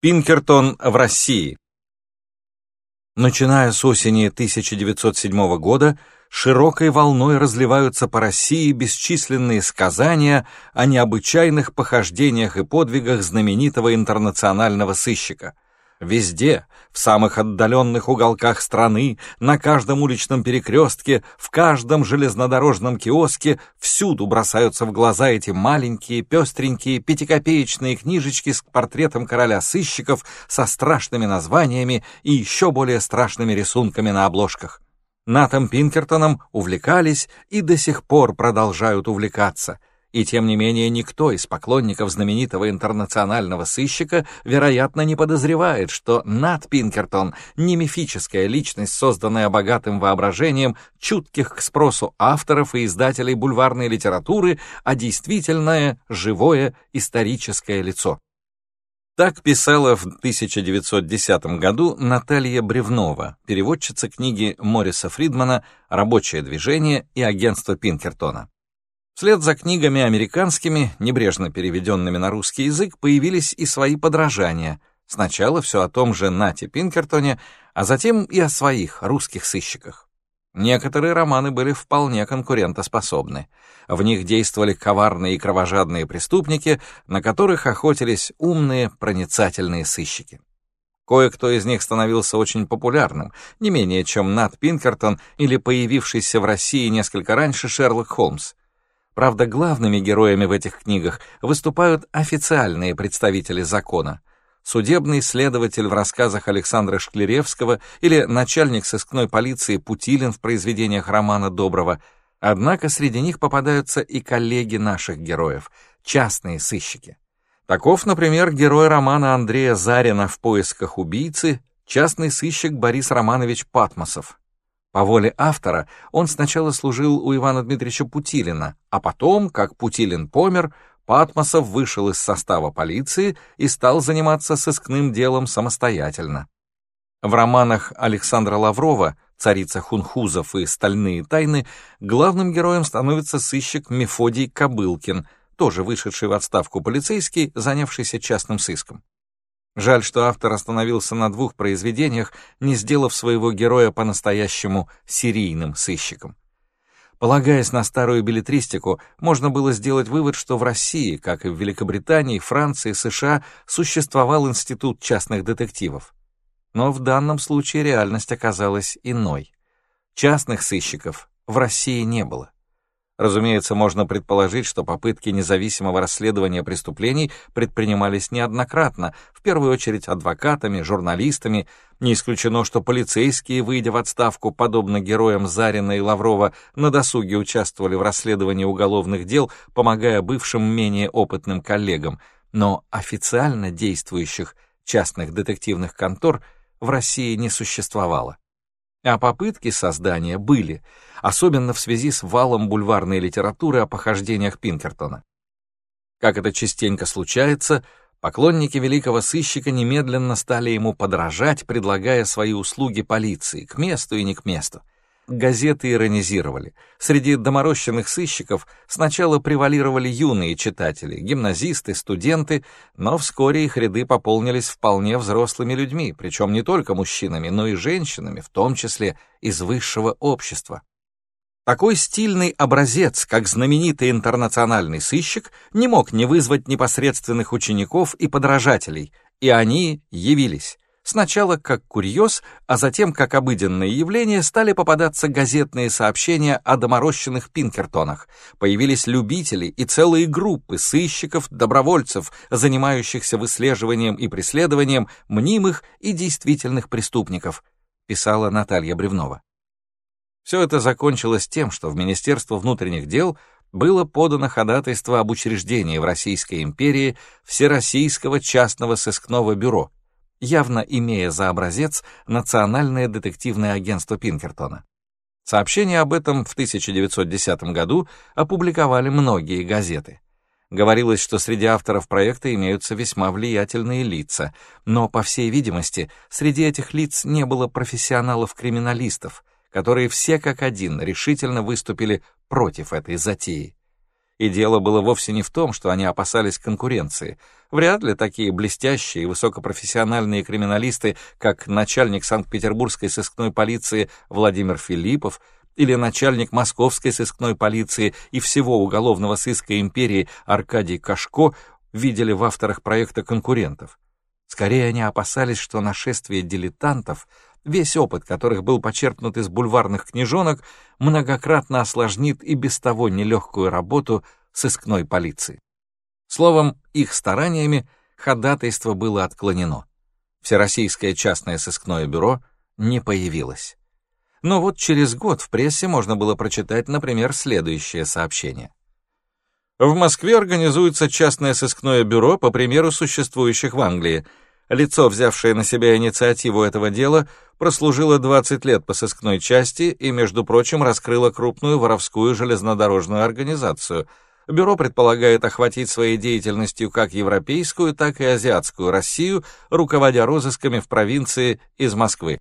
Пинкертон в России. Начиная с осени 1907 года, широкой волной разливаются по России бесчисленные сказания о необычайных похождениях и подвигах знаменитого интернационального сыщика — Везде, в самых отдаленных уголках страны, на каждом уличном перекрестке, в каждом железнодорожном киоске, всюду бросаются в глаза эти маленькие, пестренькие, пятикопеечные книжечки с портретом короля сыщиков со страшными названиями и еще более страшными рисунками на обложках. Натом Пинкертоном увлекались и до сих пор продолжают увлекаться — и тем не менее никто из поклонников знаменитого интернационального сыщика, вероятно, не подозревает, что Нат Пинкертон не мифическая личность, созданная богатым воображением чутких к спросу авторов и издателей бульварной литературы, а действительное, живое, историческое лицо. Так писала в 1910 году Наталья Бревнова, переводчица книги Мориса Фридмана «Рабочее движение» и агентство Пинкертона. Вслед за книгами американскими, небрежно переведенными на русский язык, появились и свои подражания. Сначала все о том же Нате Пинкертоне, а затем и о своих русских сыщиках. Некоторые романы были вполне конкурентоспособны. В них действовали коварные и кровожадные преступники, на которых охотились умные, проницательные сыщики. Кое-кто из них становился очень популярным, не менее чем Нат Пинкертон или появившийся в России несколько раньше Шерлок Холмс. Правда, главными героями в этих книгах выступают официальные представители закона. Судебный следователь в рассказах Александра Шклеревского или начальник сыскной полиции Путилин в произведениях Романа Доброго. Однако среди них попадаются и коллеги наших героев, частные сыщики. Таков, например, герой романа Андрея Зарина «В поисках убийцы», частный сыщик Борис Романович Патмосов. По воле автора он сначала служил у Ивана Дмитриевича Путилина, а потом, как Путилин помер, Патмосов вышел из состава полиции и стал заниматься сыскным делом самостоятельно. В романах Александра Лаврова «Царица хунхузов» и «Стальные тайны» главным героем становится сыщик Мефодий Кобылкин, тоже вышедший в отставку полицейский, занявшийся частным сыском. Жаль, что автор остановился на двух произведениях, не сделав своего героя по-настоящему серийным сыщиком. Полагаясь на старую билетристику, можно было сделать вывод, что в России, как и в Великобритании, Франции, США, существовал институт частных детективов. Но в данном случае реальность оказалась иной. Частных сыщиков в России не было. Разумеется, можно предположить, что попытки независимого расследования преступлений предпринимались неоднократно, в первую очередь адвокатами, журналистами. Не исключено, что полицейские, выйдя в отставку, подобно героям Зарина и Лаврова, на досуге участвовали в расследовании уголовных дел, помогая бывшим менее опытным коллегам. Но официально действующих частных детективных контор в России не существовало. А попытки создания были, особенно в связи с валом бульварной литературы о похождениях Пинкертона. Как это частенько случается, поклонники великого сыщика немедленно стали ему подражать, предлагая свои услуги полиции, к месту и не к месту газеты иронизировали. Среди доморощенных сыщиков сначала превалировали юные читатели, гимназисты, студенты, но вскоре их ряды пополнились вполне взрослыми людьми, причем не только мужчинами, но и женщинами, в том числе из высшего общества. Такой стильный образец, как знаменитый интернациональный сыщик, не мог не вызвать непосредственных учеников и подражателей, и они явились. Сначала как курьез, а затем как обыденное явление стали попадаться газетные сообщения о доморощенных Пинкертонах. Появились любители и целые группы сыщиков, добровольцев, занимающихся выслеживанием и преследованием мнимых и действительных преступников, писала Наталья Бревнова. Все это закончилось тем, что в Министерство внутренних дел было подано ходатайство об учреждении в Российской империи Всероссийского частного сыскного бюро — явно имея за образец Национальное детективное агентство Пинкертона. Сообщение об этом в 1910 году опубликовали многие газеты. Говорилось, что среди авторов проекта имеются весьма влиятельные лица, но, по всей видимости, среди этих лиц не было профессионалов-криминалистов, которые все как один решительно выступили против этой затеи. И дело было вовсе не в том, что они опасались конкуренции. Вряд ли такие блестящие и высокопрофессиональные криминалисты, как начальник Санкт-Петербургской сыскной полиции Владимир Филиппов или начальник Московской сыскной полиции и всего уголовного сыска империи Аркадий Кашко, видели в авторах проекта конкурентов. Скорее, они опасались, что нашествие дилетантов — весь опыт которых был почерпнут из бульварных книжонок, многократно осложнит и без того нелегкую работу сыскной полиции. Словом, их стараниями ходатайство было отклонено. Всероссийское частное сыскное бюро не появилось. Но вот через год в прессе можно было прочитать, например, следующее сообщение. В Москве организуется частное сыскное бюро по примеру существующих в Англии — Лицо, взявшее на себя инициативу этого дела, прослужило 20 лет по сыскной части и, между прочим, раскрыло крупную воровскую железнодорожную организацию. Бюро предполагает охватить своей деятельностью как европейскую, так и азиатскую Россию, руководя розысками в провинции из Москвы.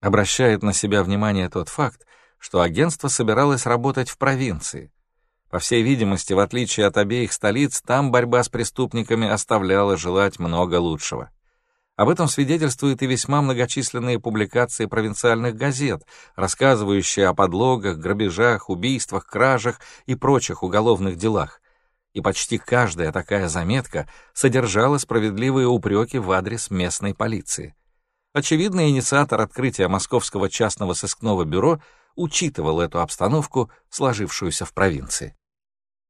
Обращает на себя внимание тот факт, что агентство собиралось работать в провинции. По всей видимости, в отличие от обеих столиц, там борьба с преступниками оставляла желать много лучшего. Об этом свидетельствуют и весьма многочисленные публикации провинциальных газет, рассказывающие о подлогах, грабежах, убийствах, кражах и прочих уголовных делах. И почти каждая такая заметка содержала справедливые упреки в адрес местной полиции. Очевидно, инициатор открытия Московского частного сыскного бюро учитывал эту обстановку, сложившуюся в провинции.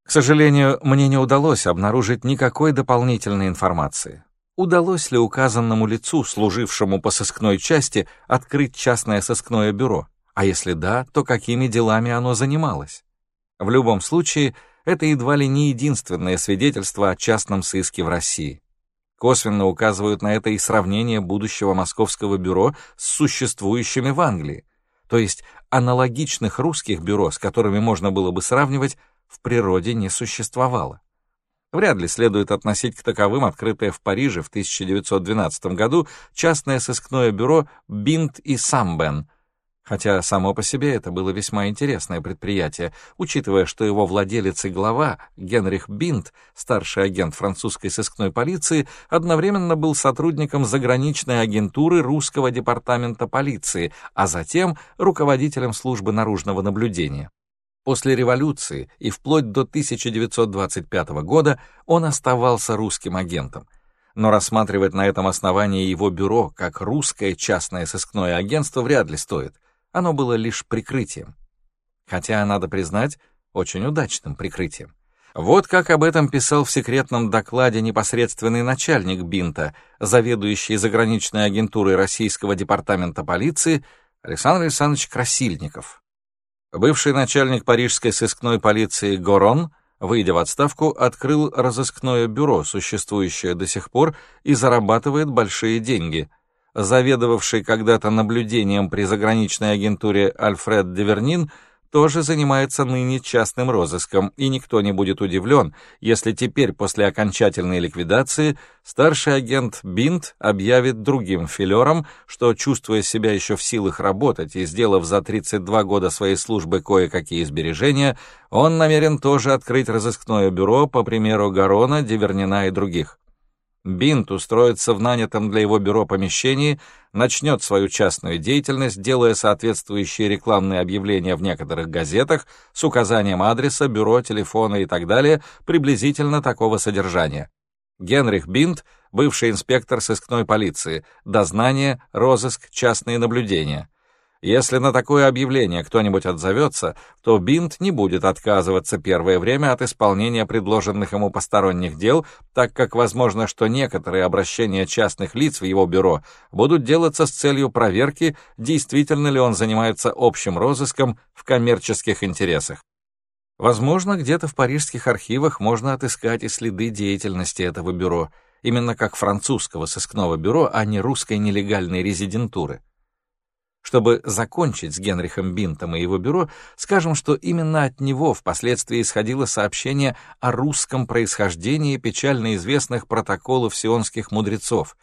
К сожалению, мне не удалось обнаружить никакой дополнительной информации. Удалось ли указанному лицу, служившему по сыскной части, открыть частное сыскное бюро? А если да, то какими делами оно занималось? В любом случае, это едва ли не единственное свидетельство о частном сыске в России. Косвенно указывают на это и сравнение будущего московского бюро с существующими в Англии, то есть аналогичных русских бюро, с которыми можно было бы сравнивать, в природе не существовало. Вряд ли следует относить к таковым открытое в Париже в 1912 году частное сыскное бюро «Бинт и Самбен», хотя само по себе это было весьма интересное предприятие, учитывая, что его владелец и глава Генрих Бинт, старший агент французской сыскной полиции, одновременно был сотрудником заграничной агентуры русского департамента полиции, а затем руководителем службы наружного наблюдения. После революции и вплоть до 1925 года он оставался русским агентом. Но рассматривать на этом основании его бюро как русское частное сыскное агентство вряд ли стоит. Оно было лишь прикрытием. Хотя, надо признать, очень удачным прикрытием. Вот как об этом писал в секретном докладе непосредственный начальник Бинта, заведующий заграничной агентурой Российского департамента полиции Александр Александрович Красильников. Бывший начальник парижской сыскной полиции Горон, выйдя в отставку, открыл разыскное бюро, существующее до сих пор, и зарабатывает большие деньги. Заведовавший когда-то наблюдением при заграничной агентуре Альфред Девернин тоже занимается ныне частным розыском, и никто не будет удивлен, если теперь, после окончательной ликвидации, старший агент Бинт объявит другим филерам, что, чувствуя себя еще в силах работать и сделав за 32 года своей службы кое-какие сбережения, он намерен тоже открыть разыскное бюро, по примеру Гарона, Дивернина и других. Бинт устроится в нанятом для его бюро помещении, начнет свою частную деятельность, делая соответствующие рекламные объявления в некоторых газетах с указанием адреса, бюро, телефона и так далее, приблизительно такого содержания. Генрих Бинт, бывший инспектор сыскной полиции, дознание, розыск, частные наблюдения. Если на такое объявление кто-нибудь отзовется, то Бинт не будет отказываться первое время от исполнения предложенных ему посторонних дел, так как возможно, что некоторые обращения частных лиц в его бюро будут делаться с целью проверки, действительно ли он занимается общим розыском в коммерческих интересах. Возможно, где-то в парижских архивах можно отыскать и следы деятельности этого бюро, именно как французского сыскного бюро, а не русской нелегальной резидентуры. Чтобы закончить с Генрихом Бинтом и его бюро, скажем, что именно от него впоследствии исходило сообщение о русском происхождении печально известных протоколов сионских мудрецов.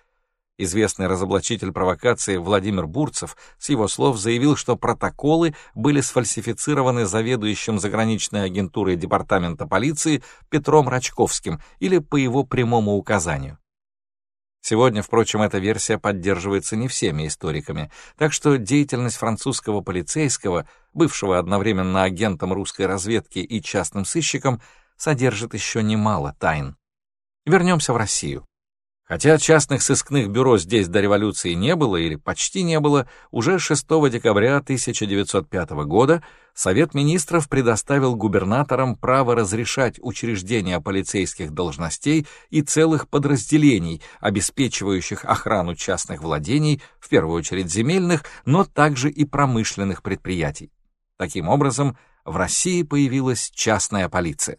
Известный разоблачитель провокации Владимир Бурцев с его слов заявил, что протоколы были сфальсифицированы заведующим заграничной агентурой департамента полиции Петром Рачковским или по его прямому указанию. Сегодня, впрочем, эта версия поддерживается не всеми историками, так что деятельность французского полицейского, бывшего одновременно агентом русской разведки и частным сыщиком, содержит еще немало тайн. Вернемся в Россию. Хотя частных сыскных бюро здесь до революции не было или почти не было, уже 6 декабря 1905 года Совет министров предоставил губернаторам право разрешать учреждения полицейских должностей и целых подразделений, обеспечивающих охрану частных владений, в первую очередь земельных, но также и промышленных предприятий. Таким образом, в России появилась частная полиция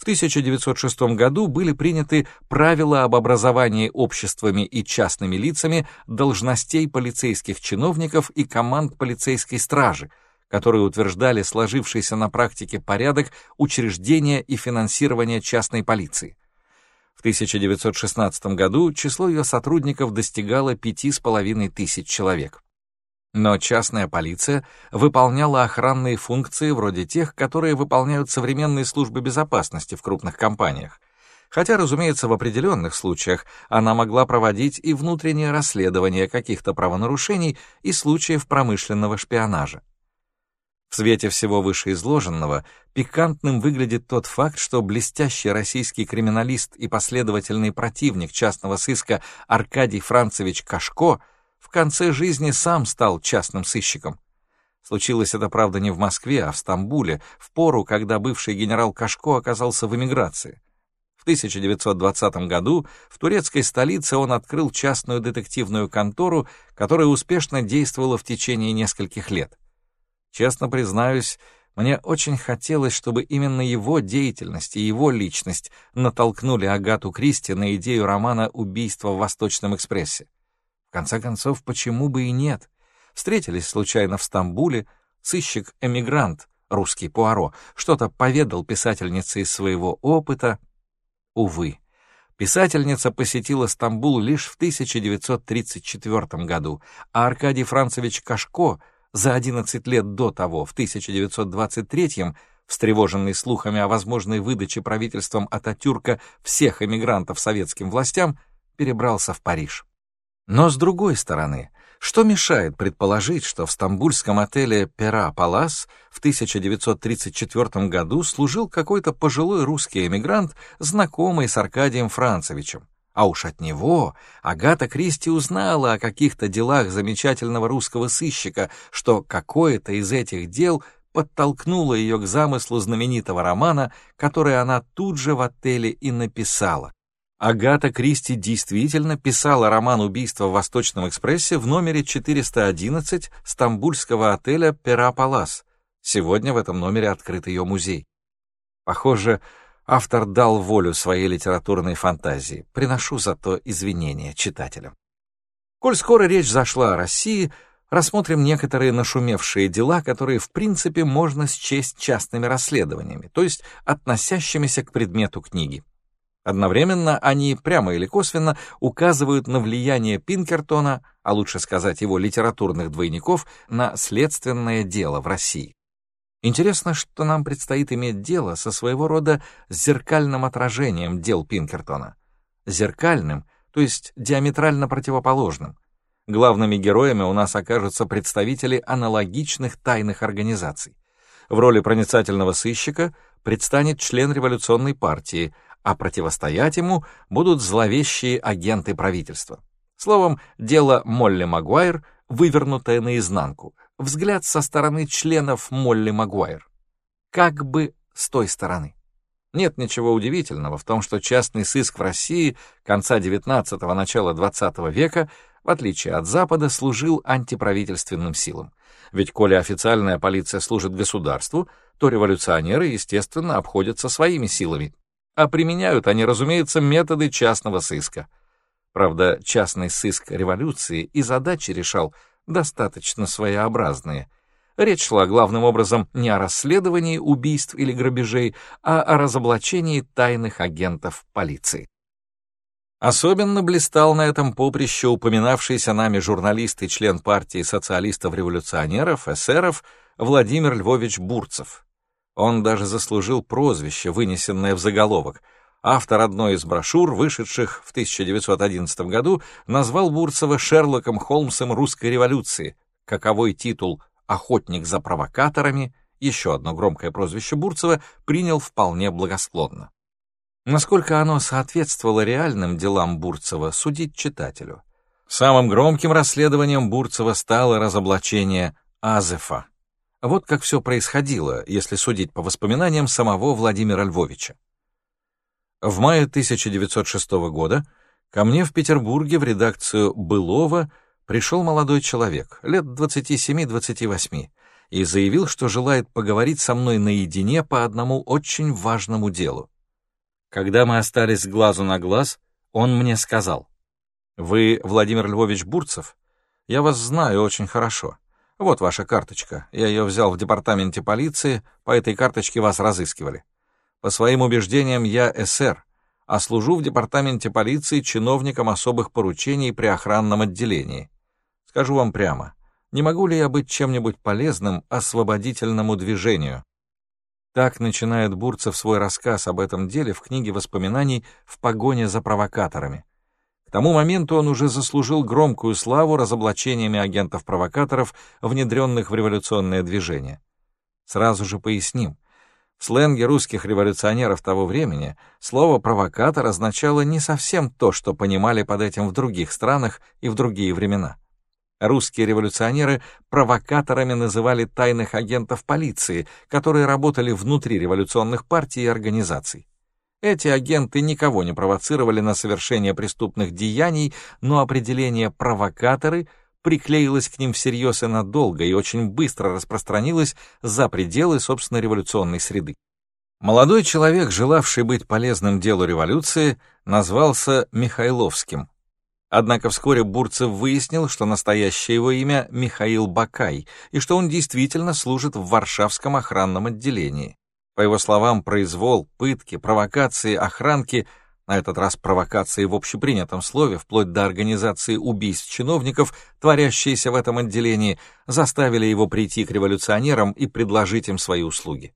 в 1906 году были приняты правила об образовании обществами и частными лицами должностей полицейских чиновников и команд полицейской стражи, которые утверждали сложившийся на практике порядок учреждения и финансирования частной полиции. В 1916 году число ее сотрудников достигало 5,5 тысяч человек. Но частная полиция выполняла охранные функции вроде тех, которые выполняют современные службы безопасности в крупных компаниях. Хотя, разумеется, в определенных случаях она могла проводить и внутреннее расследование каких-то правонарушений и случаев промышленного шпионажа. В свете всего вышеизложенного пикантным выглядит тот факт, что блестящий российский криминалист и последовательный противник частного сыска Аркадий Францевич Кашко — в конце жизни сам стал частным сыщиком. Случилось это, правда, не в Москве, а в Стамбуле, в пору, когда бывший генерал Кашко оказался в эмиграции. В 1920 году в турецкой столице он открыл частную детективную контору, которая успешно действовала в течение нескольких лет. Честно признаюсь, мне очень хотелось, чтобы именно его деятельность и его личность натолкнули Агату Кристи на идею романа «Убийство в Восточном экспрессе». В конце концов, почему бы и нет? Встретились случайно в Стамбуле, сыщик-эмигрант, русский Пуаро, что-то поведал писательнице из своего опыта. Увы, писательница посетила Стамбул лишь в 1934 году, а Аркадий Францевич Кашко за 11 лет до того, в 1923 встревоженный слухами о возможной выдаче правительством Ататюрка всех эмигрантов советским властям, перебрался в Париж. Но с другой стороны, что мешает предположить, что в стамбульском отеле «Пера Палас» в 1934 году служил какой-то пожилой русский эмигрант, знакомый с Аркадием Францевичем? А уж от него Агата Кристи узнала о каких-то делах замечательного русского сыщика, что какое-то из этих дел подтолкнуло ее к замыслу знаменитого романа, который она тут же в отеле и написала. Агата Кристи действительно писала роман «Убийство в Восточном экспрессе» в номере 411 стамбульского отеля «Пера Палас». Сегодня в этом номере открыт ее музей. Похоже, автор дал волю своей литературной фантазии. Приношу зато извинения читателям. Коль скоро речь зашла о России, рассмотрим некоторые нашумевшие дела, которые в принципе можно счесть частными расследованиями, то есть относящимися к предмету книги. Одновременно они прямо или косвенно указывают на влияние Пинкертона, а лучше сказать его литературных двойников, на следственное дело в России. Интересно, что нам предстоит иметь дело со своего рода зеркальным отражением дел Пинкертона. Зеркальным, то есть диаметрально противоположным. Главными героями у нас окажутся представители аналогичных тайных организаций. В роли проницательного сыщика предстанет член революционной партии – а противостоять ему будут зловещие агенты правительства. Словом, дело Молли Магуайр, вывернутое наизнанку, взгляд со стороны членов Молли Магуайр. Как бы с той стороны. Нет ничего удивительного в том, что частный сыск в России конца XIX – начала XX века, в отличие от Запада, служил антиправительственным силам. Ведь коли официальная полиция служит государству, то революционеры, естественно, обходятся своими силами, а применяют они, разумеется, методы частного сыска. Правда, частный сыск революции и задачи решал достаточно своеобразные. Речь шла главным образом не о расследовании убийств или грабежей, а о разоблачении тайных агентов полиции. Особенно блистал на этом поприще упоминавшийся нами журналист и член партии социалистов-революционеров, эсеров, Владимир Львович Бурцев. Он даже заслужил прозвище, вынесенное в заголовок. Автор одной из брошюр, вышедших в 1911 году, назвал Бурцева Шерлоком Холмсом русской революции, каковой титул «Охотник за провокаторами», еще одно громкое прозвище Бурцева, принял вполне благосклонно. Насколько оно соответствовало реальным делам Бурцева, судить читателю. Самым громким расследованием Бурцева стало разоблачение Азефа. Вот как все происходило, если судить по воспоминаниям самого Владимира Львовича. В мае 1906 года ко мне в Петербурге в редакцию «Былова» пришел молодой человек, лет 27-28, и заявил, что желает поговорить со мной наедине по одному очень важному делу. Когда мы остались глазу на глаз, он мне сказал, «Вы Владимир Львович Бурцев? Я вас знаю очень хорошо. Вот ваша карточка. Я ее взял в департаменте полиции, по этой карточке вас разыскивали. По своим убеждениям я СР, а служу в департаменте полиции чиновником особых поручений при охранном отделении. Скажу вам прямо, не могу ли я быть чем-нибудь полезным освободительному движению?» Так начинает Бурцев свой рассказ об этом деле в книге воспоминаний «В погоне за провокаторами». К тому моменту он уже заслужил громкую славу разоблачениями агентов-провокаторов, внедренных в революционное движение. Сразу же поясним. В сленге русских революционеров того времени слово «провокатор» означало не совсем то, что понимали под этим в других странах и в другие времена. Русские революционеры провокаторами называли тайных агентов полиции, которые работали внутри революционных партий и организаций. Эти агенты никого не провоцировали на совершение преступных деяний, но определение «провокаторы» приклеилось к ним всерьез и надолго и очень быстро распространилось за пределы, собственно, революционной среды. Молодой человек, желавший быть полезным делу революции, назвался Михайловским, Однако вскоре Бурцев выяснил, что настоящее его имя Михаил Бакай, и что он действительно служит в Варшавском охранном отделении. По его словам, произвол, пытки, провокации, охранки, на этот раз провокации в общепринятом слове, вплоть до организации убийств чиновников, творящиеся в этом отделении, заставили его прийти к революционерам и предложить им свои услуги.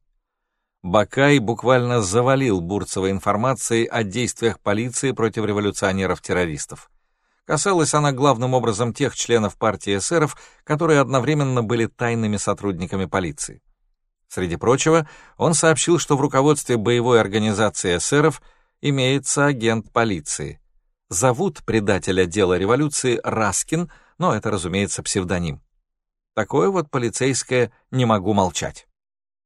Бакай буквально завалил Бурцева информацией о действиях полиции против революционеров-террористов. Касалась она главным образом тех членов партии эсеров, которые одновременно были тайными сотрудниками полиции. Среди прочего, он сообщил, что в руководстве боевой организации эсеров имеется агент полиции. Зовут предателя дела революции Раскин, но это, разумеется, псевдоним. Такое вот полицейское «не могу молчать».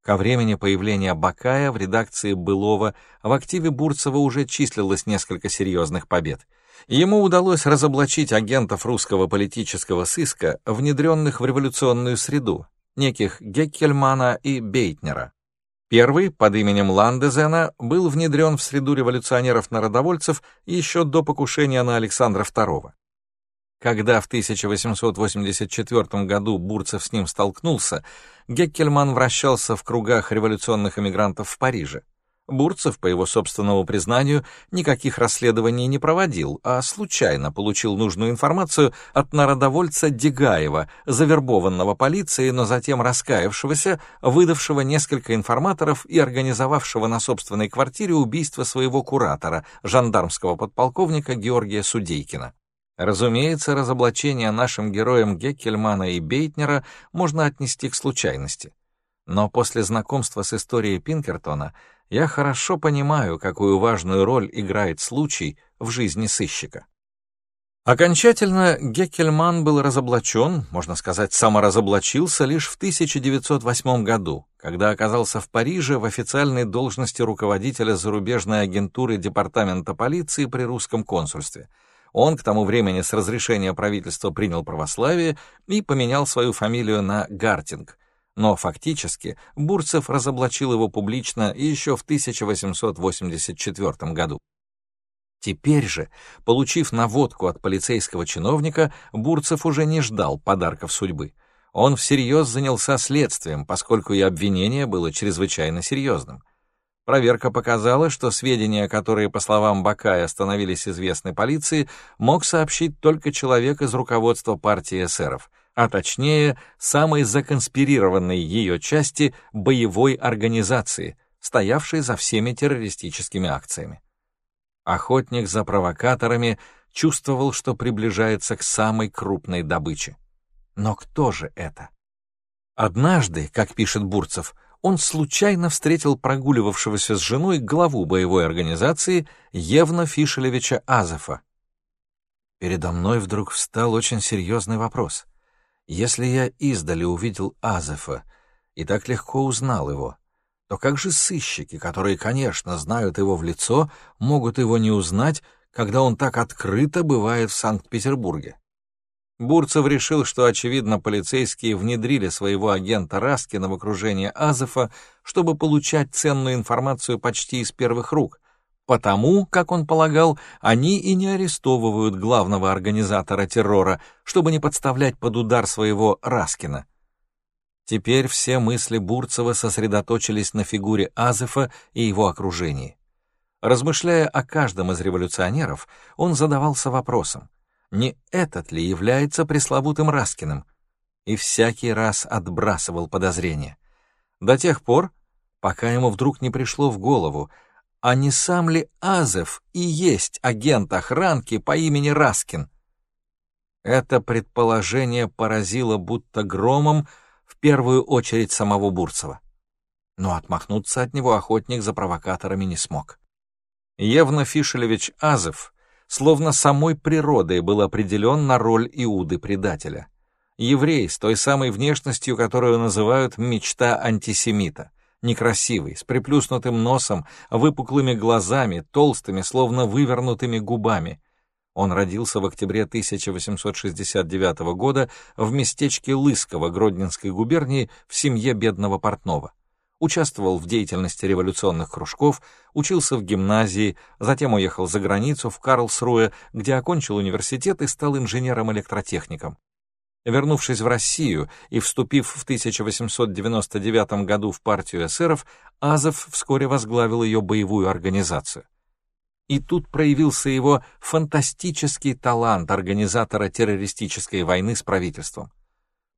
Ко времени появления Бакая в редакции Былова в активе Бурцева уже числилось несколько серьезных побед — Ему удалось разоблачить агентов русского политического сыска, внедренных в революционную среду, неких Геккельмана и Бейтнера. Первый, под именем Ландезена, был внедрен в среду революционеров-народовольцев еще до покушения на Александра II. Когда в 1884 году Бурцев с ним столкнулся, Геккельман вращался в кругах революционных эмигрантов в Париже. Бурцев, по его собственному признанию, никаких расследований не проводил, а случайно получил нужную информацию от народовольца Дегаева, завербованного полицией, но затем раскаявшегося, выдавшего несколько информаторов и организовавшего на собственной квартире убийство своего куратора, жандармского подполковника Георгия Судейкина. Разумеется, разоблачение нашим героям Геккельмана и Бейтнера можно отнести к случайности. Но после знакомства с историей Пинкертона я хорошо понимаю, какую важную роль играет случай в жизни сыщика. Окончательно Геккельман был разоблачен, можно сказать, саморазоблачился лишь в 1908 году, когда оказался в Париже в официальной должности руководителя зарубежной агентуры Департамента полиции при русском консульстве. Он к тому времени с разрешения правительства принял православие и поменял свою фамилию на Гартинг — но фактически Бурцев разоблачил его публично еще в 1884 году. Теперь же, получив наводку от полицейского чиновника, Бурцев уже не ждал подарков судьбы. Он всерьез занялся следствием, поскольку и обвинение было чрезвычайно серьезным. Проверка показала, что сведения, которые, по словам Бакая, становились известны полиции, мог сообщить только человек из руководства партии эсеров, а точнее, самой законспирированной ее части боевой организации, стоявшей за всеми террористическими акциями. Охотник за провокаторами чувствовал, что приближается к самой крупной добыче. Но кто же это? Однажды, как пишет Бурцев, он случайно встретил прогуливавшегося с женой главу боевой организации Евна Фишелевича Азефа. Передо мной вдруг встал очень серьезный вопрос. Если я издали увидел Азефа и так легко узнал его, то как же сыщики, которые, конечно, знают его в лицо, могут его не узнать, когда он так открыто бывает в Санкт-Петербурге? Бурцев решил, что, очевидно, полицейские внедрили своего агента Раскина в окружение Азефа, чтобы получать ценную информацию почти из первых рук. Потому, как он полагал, они и не арестовывают главного организатора террора, чтобы не подставлять под удар своего Раскина. Теперь все мысли Бурцева сосредоточились на фигуре Азефа и его окружении. Размышляя о каждом из революционеров, он задавался вопросом, не этот ли является пресловутым Раскиным, и всякий раз отбрасывал подозрения. До тех пор, пока ему вдруг не пришло в голову, а не сам ли Азев и есть агент охранки по имени Раскин? Это предположение поразило будто громом в первую очередь самого Бурцева. Но отмахнуться от него охотник за провокаторами не смог. Евна Фишелевич Азев словно самой природой был определен на роль Иуды-предателя. Еврей с той самой внешностью, которую называют «мечта антисемита», некрасивый, с приплюснутым носом, выпуклыми глазами, толстыми, словно вывернутыми губами. Он родился в октябре 1869 года в местечке Лысково Гродненской губернии в семье бедного портного участвовал в деятельности революционных кружков, учился в гимназии, затем уехал за границу в Карлсруэ, где окончил университет и стал инженером-электротехником. Вернувшись в Россию и вступив в 1899 году в партию эсеров, Азов вскоре возглавил ее боевую организацию. И тут проявился его фантастический талант организатора террористической войны с правительством.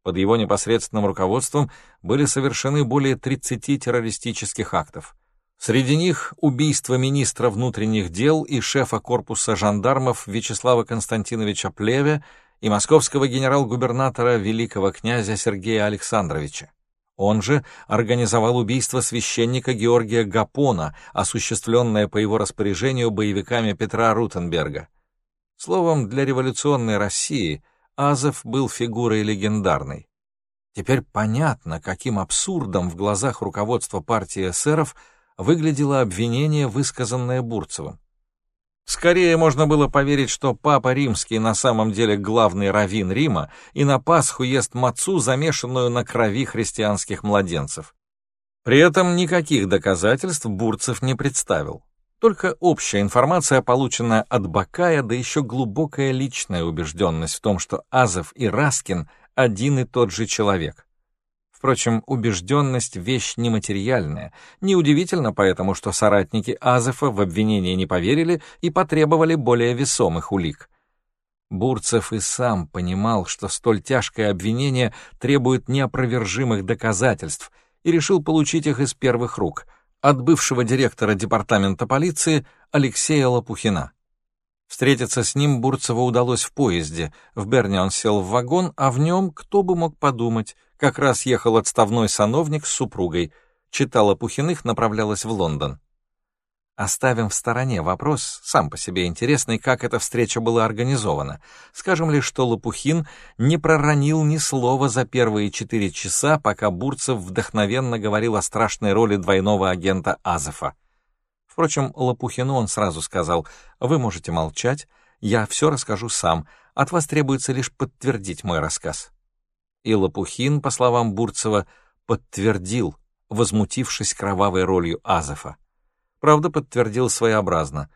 Под его непосредственным руководством были совершены более 30 террористических актов. Среди них убийство министра внутренних дел и шефа корпуса жандармов Вячеслава Константиновича Плеве и московского генерал-губернатора великого князя Сергея Александровича. Он же организовал убийство священника Георгия Гапона, осуществленное по его распоряжению боевиками Петра Рутенберга. Словом, для революционной России Азов был фигурой легендарной. Теперь понятно, каким абсурдом в глазах руководства партии эсеров выглядело обвинение, высказанное Бурцевым. Скорее можно было поверить, что Папа Римский на самом деле главный раввин Рима и на Пасху ест мацу, замешанную на крови христианских младенцев. При этом никаких доказательств Бурцев не представил. Только общая информация, полученная от Бакая, да еще глубокая личная убежденность в том, что Азов и Раскин один и тот же человек. Впрочем, убежденность — вещь нематериальная. Неудивительно поэтому, что соратники Азефа в обвинение не поверили и потребовали более весомых улик. Бурцев и сам понимал, что столь тяжкое обвинение требует неопровержимых доказательств, и решил получить их из первых рук — от бывшего директора департамента полиции Алексея Лопухина. Встретиться с ним Бурцеву удалось в поезде. В Берне он сел в вагон, а в нем, кто бы мог подумать, как раз ехал отставной сановник с супругой. Читала Пухиных, направлялась в Лондон. Оставим в стороне вопрос, сам по себе интересный, как эта встреча была организована. Скажем лишь, что Лопухин не проронил ни слова за первые четыре часа, пока Бурцев вдохновенно говорил о страшной роли двойного агента Азефа. Впрочем, Лопухину он сразу сказал, «Вы можете молчать, я все расскажу сам, от вас требуется лишь подтвердить мой рассказ». И Лопухин, по словам Бурцева, подтвердил, возмутившись кровавой ролью Азефа. Правда, подтвердил своеобразно.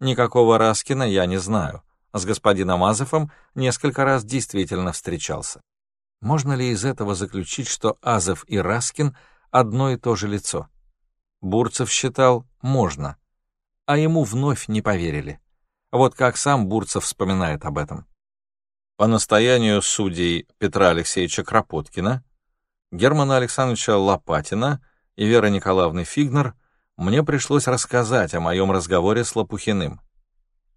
Никакого Раскина я не знаю. С господином Азефом несколько раз действительно встречался. Можно ли из этого заключить, что Азов и Раскин — одно и то же лицо? Бурцев считал «можно», а ему вновь не поверили. Вот как сам Бурцев вспоминает об этом. По настоянию судей Петра Алексеевича Кропоткина, Германа Александровича Лопатина и Веры Николаевны Фигнер мне пришлось рассказать о моем разговоре с Лопухиным.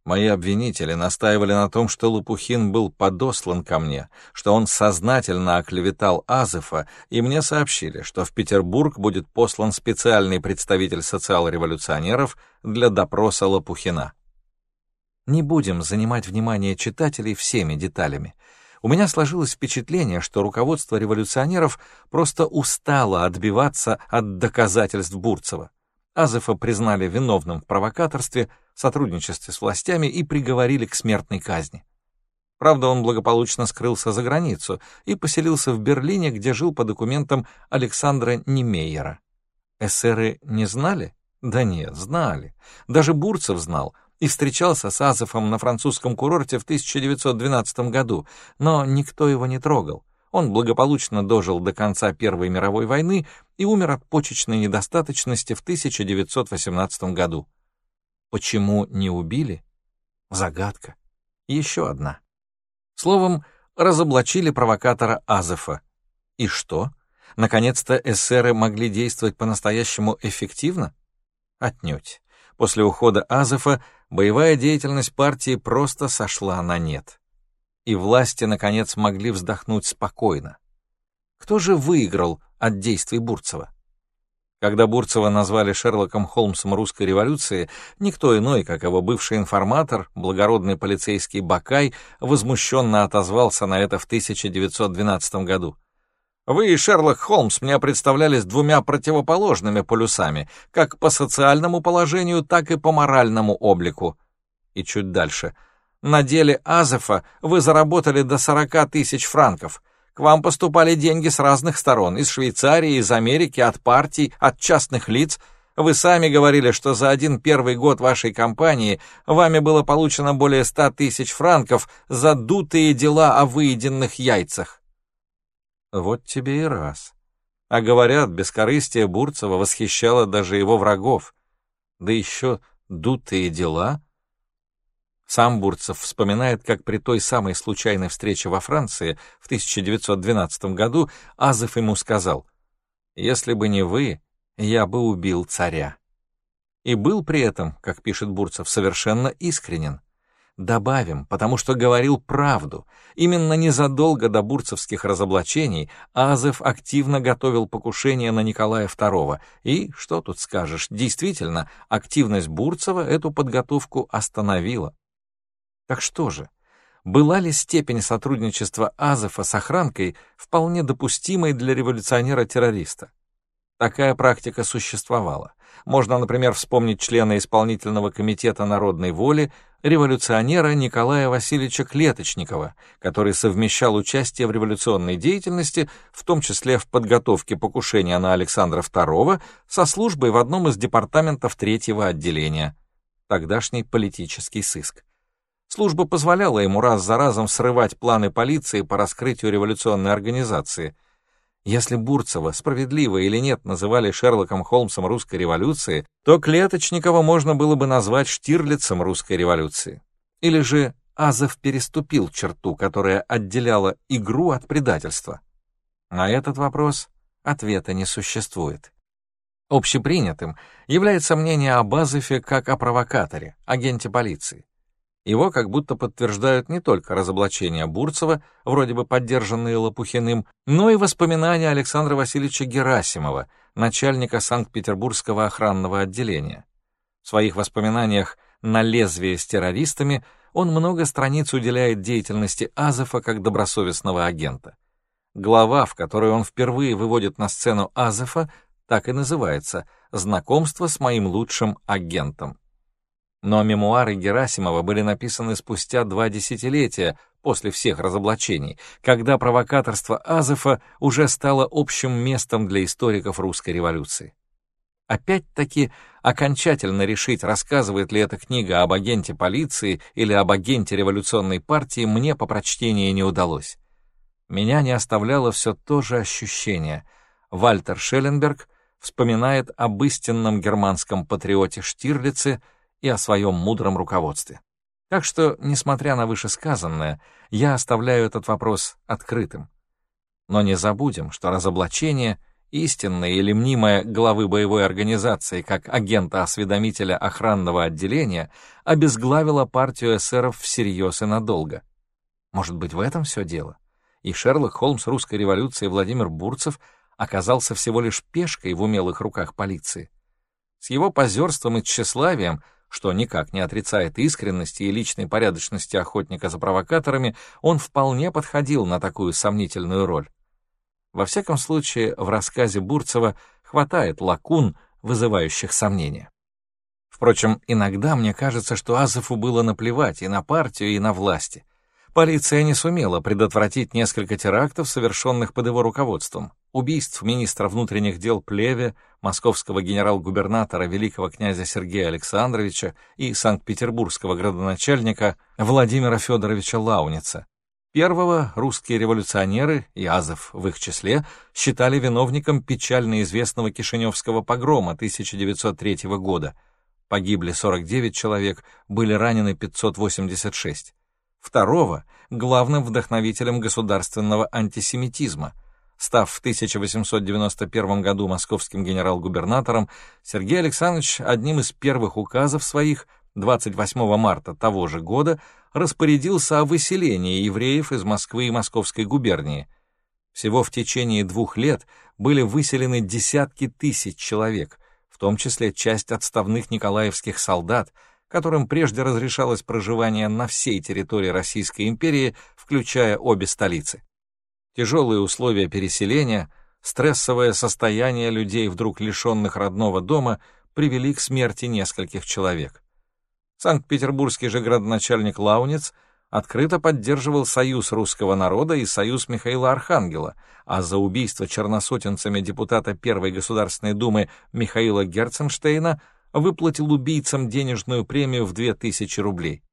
Мои обвинители настаивали на том, что Лопухин был подослан ко мне, что он сознательно оклеветал Азефа, и мне сообщили, что в Петербург будет послан специальный представитель социал-революционеров для допроса Лопухина. Не будем занимать внимание читателей всеми деталями. У меня сложилось впечатление, что руководство революционеров просто устало отбиваться от доказательств Бурцева. Азефа признали виновным в провокаторстве, сотрудничестве с властями и приговорили к смертной казни. Правда, он благополучно скрылся за границу и поселился в Берлине, где жил по документам Александра Немейера. Эсеры не знали? Да нет, знали. Даже Бурцев знал и встречался с Азефом на французском курорте в 1912 году, но никто его не трогал. Он благополучно дожил до конца Первой мировой войны и умер от почечной недостаточности в 1918 году. Почему не убили? Загадка. Еще одна. Словом, разоблачили провокатора Азефа. И что? Наконец-то эсеры могли действовать по-настоящему эффективно? Отнюдь. После ухода Азефа боевая деятельность партии просто сошла на нет и власти, наконец, могли вздохнуть спокойно. Кто же выиграл от действий Бурцева? Когда Бурцева назвали Шерлоком Холмсом русской революции, никто иной, как его бывший информатор, благородный полицейский Бакай, возмущенно отозвался на это в 1912 году. «Вы, Шерлок Холмс, мне представлялись двумя противоположными полюсами, как по социальному положению, так и по моральному облику». И чуть дальше — на деле Азефа вы заработали до 40 тысяч франков. К вам поступали деньги с разных сторон, из Швейцарии, из Америки, от партий, от частных лиц. Вы сами говорили, что за один первый год вашей кампании вами было получено более 100 тысяч франков за дутые дела о выеденных яйцах. Вот тебе и раз. А говорят, бескорыстие Бурцева восхищало даже его врагов. Да еще дутые дела — сам Бурцев вспоминает, как при той самой случайной встрече во Франции в 1912 году Азов ему сказал «Если бы не вы, я бы убил царя». И был при этом, как пишет Бурцев, совершенно искренен. Добавим, потому что говорил правду. Именно незадолго до бурцевских разоблачений Азов активно готовил покушение на Николая II. И, что тут скажешь, действительно, активность Бурцева эту подготовку остановила. Так что же, была ли степень сотрудничества Азефа с охранкой вполне допустимой для революционера-террориста? Такая практика существовала. Можно, например, вспомнить члена исполнительного комитета народной воли, революционера Николая Васильевича Клеточникова, который совмещал участие в революционной деятельности, в том числе в подготовке покушения на Александра II, со службой в одном из департаментов третьего отделения, тогдашний политический сыск. Служба позволяла ему раз за разом срывать планы полиции по раскрытию революционной организации. Если Бурцева, справедливо или нет, называли Шерлоком Холмсом русской революции, то Клеточникова можно было бы назвать Штирлицем русской революции. Или же Азов переступил черту, которая отделяла игру от предательства. На этот вопрос ответа не существует. Общепринятым является мнение об Азове как о провокаторе, агенте полиции. Его как будто подтверждают не только разоблачения Бурцева, вроде бы поддержанные Лопухиным, но и воспоминания Александра Васильевича Герасимова, начальника Санкт-Петербургского охранного отделения. В своих воспоминаниях «На лезвие с террористами» он много страниц уделяет деятельности Азефа как добросовестного агента. Глава, в которой он впервые выводит на сцену Азефа, так и называется «Знакомство с моим лучшим агентом». Но мемуары Герасимова были написаны спустя два десятилетия после всех разоблачений, когда провокаторство Азефа уже стало общим местом для историков русской революции. Опять-таки, окончательно решить, рассказывает ли эта книга об агенте полиции или об агенте революционной партии, мне по прочтении не удалось. Меня не оставляло все то же ощущение. Вальтер Шелленберг вспоминает об истинном германском патриоте Штирлице и о своем мудром руководстве. Так что, несмотря на вышесказанное, я оставляю этот вопрос открытым. Но не забудем, что разоблачение истинное или мнимое главы боевой организации как агента-осведомителя охранного отделения обезглавило партию эсеров всерьез и надолго. Может быть, в этом все дело? И Шерлок Холмс русской революции Владимир Бурцев оказался всего лишь пешкой в умелых руках полиции. С его позерством и тщеславием, что никак не отрицает искренности и личной порядочности охотника за провокаторами, он вполне подходил на такую сомнительную роль. Во всяком случае, в рассказе Бурцева хватает лакун, вызывающих сомнения. Впрочем, иногда мне кажется, что Азову было наплевать и на партию, и на власти. Полиция не сумела предотвратить несколько терактов, совершенных под его руководством. Убийств министра внутренних дел Плеве, московского генерал-губернатора великого князя Сергея Александровича и санкт-петербургского градоначальника Владимира Федоровича Лауница. Первого русские революционеры, и Азов в их числе, считали виновником печально известного Кишиневского погрома 1903 года. Погибли 49 человек, были ранены 586 второго — главным вдохновителем государственного антисемитизма. Став в 1891 году московским генерал-губернатором, Сергей Александрович одним из первых указов своих 28 марта того же года распорядился о выселении евреев из Москвы и Московской губернии. Всего в течение двух лет были выселены десятки тысяч человек, в том числе часть отставных николаевских солдат — которым прежде разрешалось проживание на всей территории Российской империи, включая обе столицы. Тяжелые условия переселения, стрессовое состояние людей, вдруг лишенных родного дома, привели к смерти нескольких человек. Санкт-Петербургский же градоначальник Лаунец открыто поддерживал союз русского народа и союз Михаила Архангела, а за убийство черносотенцами депутата Первой Государственной Думы Михаила Герценштейна – выплатил убийцам денежную премию в 2000 рублей.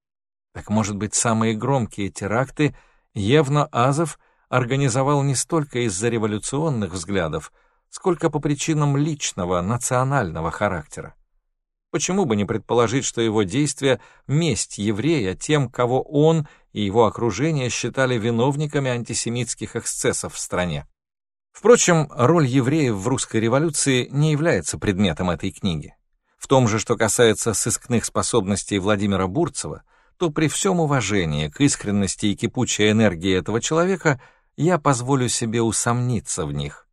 Так, может быть, самые громкие теракты Евно Азов организовал не столько из-за революционных взглядов, сколько по причинам личного, национального характера. Почему бы не предположить, что его действия — месть еврея тем, кого он и его окружение считали виновниками антисемитских эксцессов в стране? Впрочем, роль евреев в русской революции не является предметом этой книги. В том же, что касается сыскных способностей Владимира Бурцева, то при всем уважении к искренности и кипучей энергии этого человека я позволю себе усомниться в них.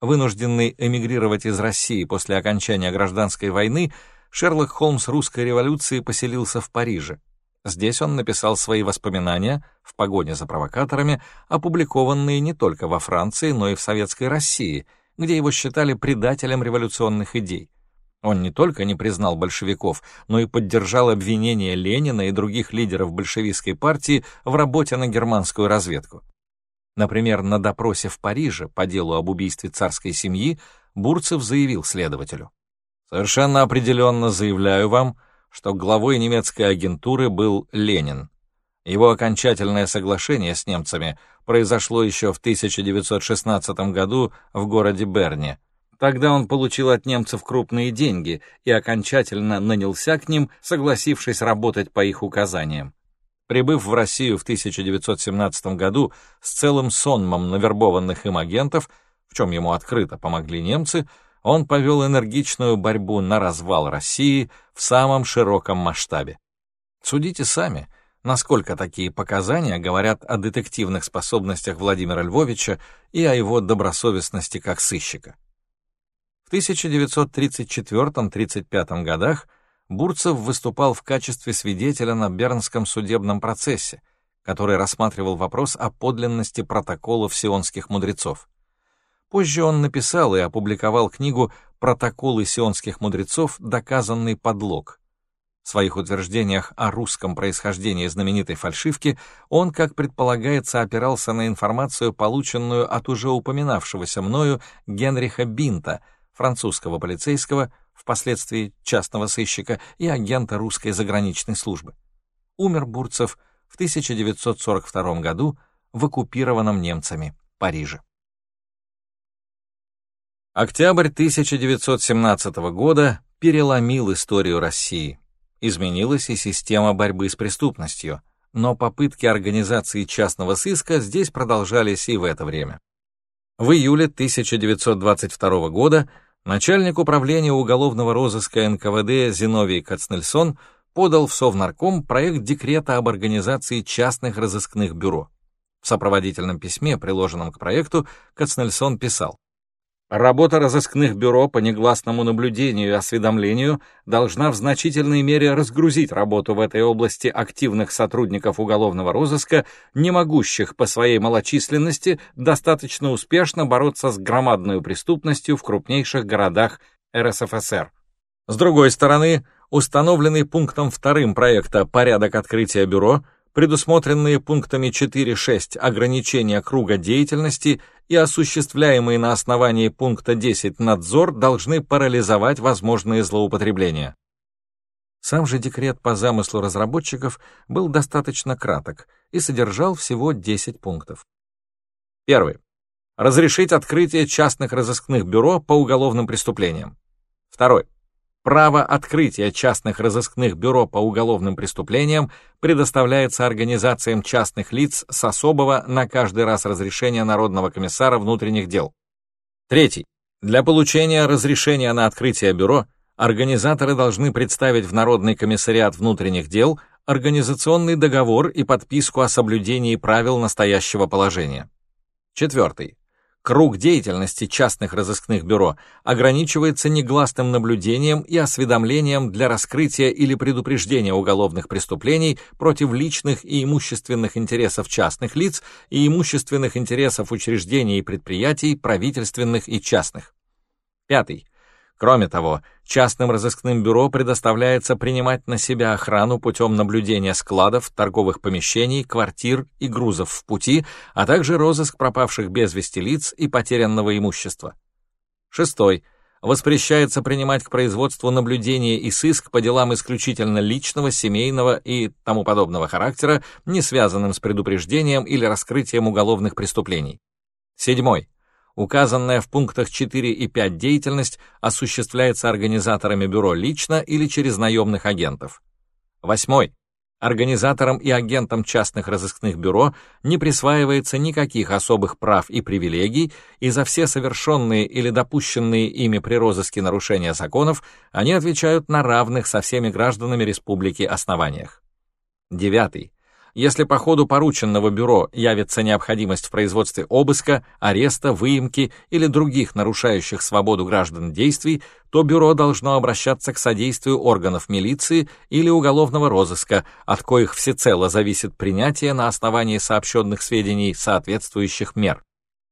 Вынужденный эмигрировать из России после окончания гражданской войны, Шерлок Холмс русской революции поселился в Париже. Здесь он написал свои воспоминания, в погоне за провокаторами, опубликованные не только во Франции, но и в Советской России, где его считали предателем революционных идей. Он не только не признал большевиков, но и поддержал обвинения Ленина и других лидеров большевистской партии в работе на германскую разведку. Например, на допросе в Париже по делу об убийстве царской семьи Бурцев заявил следователю. «Совершенно определенно заявляю вам, что главой немецкой агентуры был Ленин. Его окончательное соглашение с немцами произошло еще в 1916 году в городе Берне, Тогда он получил от немцев крупные деньги и окончательно нанялся к ним, согласившись работать по их указаниям. Прибыв в Россию в 1917 году с целым сонмом навербованных им агентов, в чем ему открыто помогли немцы, он повел энергичную борьбу на развал России в самом широком масштабе. Судите сами, насколько такие показания говорят о детективных способностях Владимира Львовича и о его добросовестности как сыщика. В 1934-35 годах Бурцев выступал в качестве свидетеля на Бернском судебном процессе, который рассматривал вопрос о подлинности протоколов сионских мудрецов. Позже он написал и опубликовал книгу «Протоколы сионских мудрецов. Доказанный подлог». В своих утверждениях о русском происхождении знаменитой фальшивки он, как предполагается, опирался на информацию, полученную от уже упоминавшегося мною Генриха Бинта — французского полицейского, впоследствии частного сыщика и агента русской заграничной службы. Умер Бурцев в 1942 году в оккупированном немцами Париже. Октябрь 1917 года переломил историю России. Изменилась и система борьбы с преступностью, но попытки организации частного сыска здесь продолжались и в это время. В июле 1922 года начальник управления уголовного розыска НКВД Зиновий Кацнельсон подал в Совнарком проект декрета об организации частных разыскных бюро. В сопроводительном письме, приложенном к проекту, Кацнельсон писал Работа разыскных бюро по негласному наблюдению и осведомлению должна в значительной мере разгрузить работу в этой области активных сотрудников уголовного розыска, не могущих по своей малочисленности достаточно успешно бороться с громадной преступностью в крупнейших городах РСФСР. С другой стороны, установленный пунктом вторым проекта «Порядок открытия бюро» предусмотренные пунктами 4.6 ограничения круга деятельности и осуществляемые на основании пункта 10 надзор должны парализовать возможные злоупотребления. Сам же декрет по замыслу разработчиков был достаточно краток и содержал всего 10 пунктов. Первый. Разрешить открытие частных разыскных бюро по уголовным преступлениям. Второй. Право открытия частных разыскных бюро по уголовным преступлениям предоставляется организациям частных лиц с особого на каждый раз разрешения Народного комиссара внутренних дел. Третий. Для получения разрешения на открытие бюро организаторы должны представить в Народный комиссариат внутренних дел организационный договор и подписку о соблюдении правил настоящего положения. Четвертый. Круг деятельности частных разыскных бюро ограничивается негласным наблюдением и осведомлением для раскрытия или предупреждения уголовных преступлений против личных и имущественных интересов частных лиц и имущественных интересов учреждений и предприятий, правительственных и частных. Пятый. Кроме того, частным разыскным бюро предоставляется принимать на себя охрану путем наблюдения складов, торговых помещений, квартир и грузов в пути, а также розыск пропавших без вести лиц и потерянного имущества. Шестой. Воспрещается принимать к производству наблюдения и сыск по делам исключительно личного, семейного и тому подобного характера, не связанным с предупреждением или раскрытием уголовных преступлений. Седьмой. Указанная в пунктах 4 и 5 деятельность осуществляется организаторами бюро лично или через наемных агентов. Восьмой. Организаторам и агентам частных разыскных бюро не присваивается никаких особых прав и привилегий, и за все совершенные или допущенные ими при розыске нарушения законов они отвечают на равных со всеми гражданами республики основаниях. Девятый. Если по ходу порученного бюро явится необходимость в производстве обыска, ареста, выемки или других нарушающих свободу граждан действий, то бюро должно обращаться к содействию органов милиции или уголовного розыска, от коих всецело зависит принятие на основании сообщенных сведений соответствующих мер.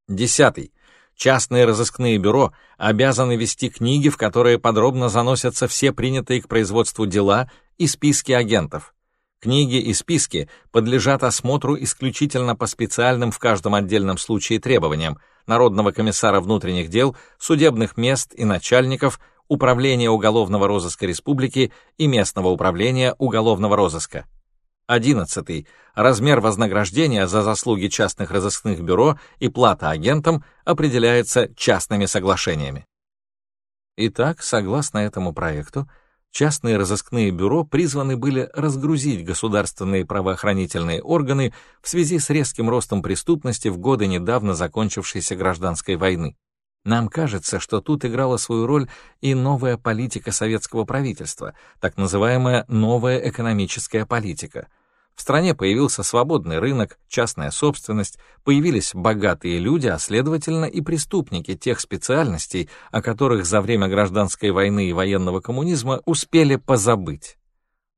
Десятый. Частные разыскные бюро обязаны вести книги, в которые подробно заносятся все принятые к производству дела и списки агентов. Книги и списки подлежат осмотру исключительно по специальным в каждом отдельном случае требованиям Народного комиссара внутренних дел, судебных мест и начальников, Управления уголовного розыска республики и местного управления уголовного розыска. 11. Размер вознаграждения за заслуги частных разыскных бюро и плата агентам определяется частными соглашениями. Итак, согласно этому проекту, частные разыскные бюро призваны были разгрузить государственные правоохранительные органы в связи с резким ростом преступности в годы недавно закончившейся гражданской войны. Нам кажется, что тут играла свою роль и новая политика советского правительства, так называемая новая экономическая политика — в стране появился свободный рынок, частная собственность, появились богатые люди, а следовательно и преступники тех специальностей, о которых за время гражданской войны и военного коммунизма успели позабыть.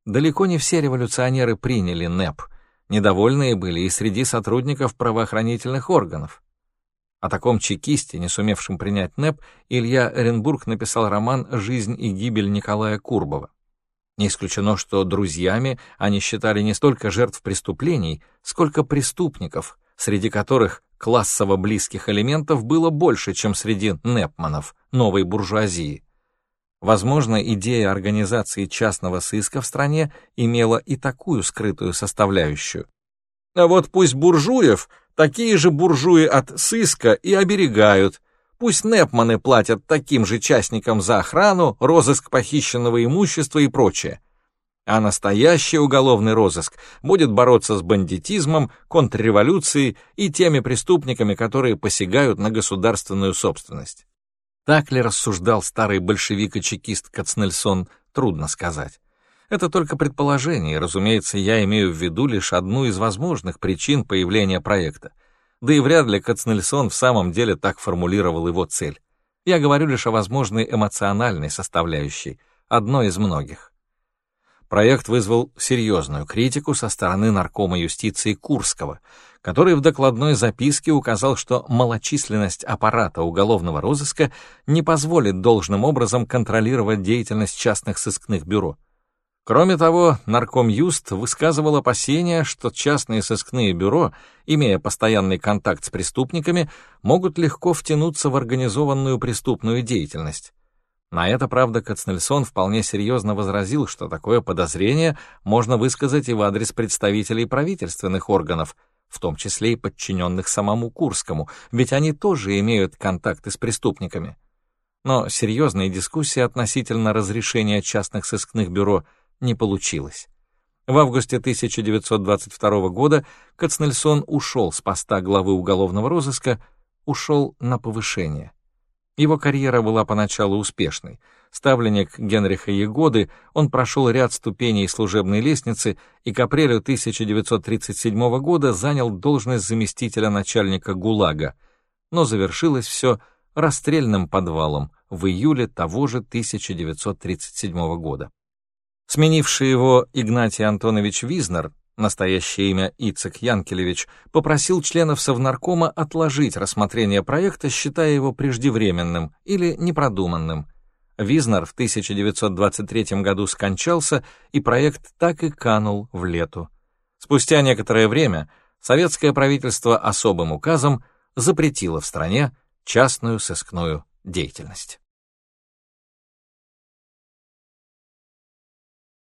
Далеко не все революционеры приняли НЭП. Недовольные были и среди сотрудников правоохранительных органов. О таком чекисте, не сумевшем принять НЭП, Илья Оренбург написал роман «Жизнь и гибель Николая Курбова». Не исключено, что друзьями они считали не столько жертв преступлений, сколько преступников, среди которых классово близких элементов было больше, чем среди непманов, новой буржуазии. Возможно, идея организации частного сыска в стране имела и такую скрытую составляющую. А вот пусть буржуев такие же буржуи от сыска и оберегают, Пусть Непманы платят таким же частникам за охрану, розыск похищенного имущества и прочее. А настоящий уголовный розыск будет бороться с бандитизмом, контрреволюцией и теми преступниками, которые посягают на государственную собственность. Так ли рассуждал старый большевик и чекист Кацнельсон, трудно сказать. Это только предположение, и, разумеется, я имею в виду лишь одну из возможных причин появления проекта — да и вряд ли Кацнельсон в самом деле так формулировал его цель. Я говорю лишь о возможной эмоциональной составляющей, одной из многих. Проект вызвал серьезную критику со стороны наркома юстиции Курского, который в докладной записке указал, что малочисленность аппарата уголовного розыска не позволит должным образом контролировать деятельность частных сыскных бюро. Кроме того, нарком Юст высказывал опасения, что частные сыскные бюро, имея постоянный контакт с преступниками, могут легко втянуться в организованную преступную деятельность. На это, правда, Кацнельсон вполне серьезно возразил, что такое подозрение можно высказать и в адрес представителей правительственных органов, в том числе и подчиненных самому Курскому, ведь они тоже имеют контакты с преступниками. Но серьезные дискуссии относительно разрешения частных сыскных бюро – не получилось. В августе 1922 года Кацнельсон ушел с поста главы уголовного розыска, ушел на повышение. Его карьера была поначалу успешной. Ставленник Генриха Егоды, он прошел ряд ступеней служебной лестницы и к апрелю 1937 года занял должность заместителя начальника ГУЛАГа, но завершилось все расстрельным подвалом в июле того же 1937 года. Сменивший его Игнатий Антонович Визнер, настоящее имя Ицек Янкелевич, попросил членов Совнаркома отложить рассмотрение проекта, считая его преждевременным или непродуманным. Визнер в 1923 году скончался, и проект так и канул в лету. Спустя некоторое время советское правительство особым указом запретило в стране частную сыскную деятельность.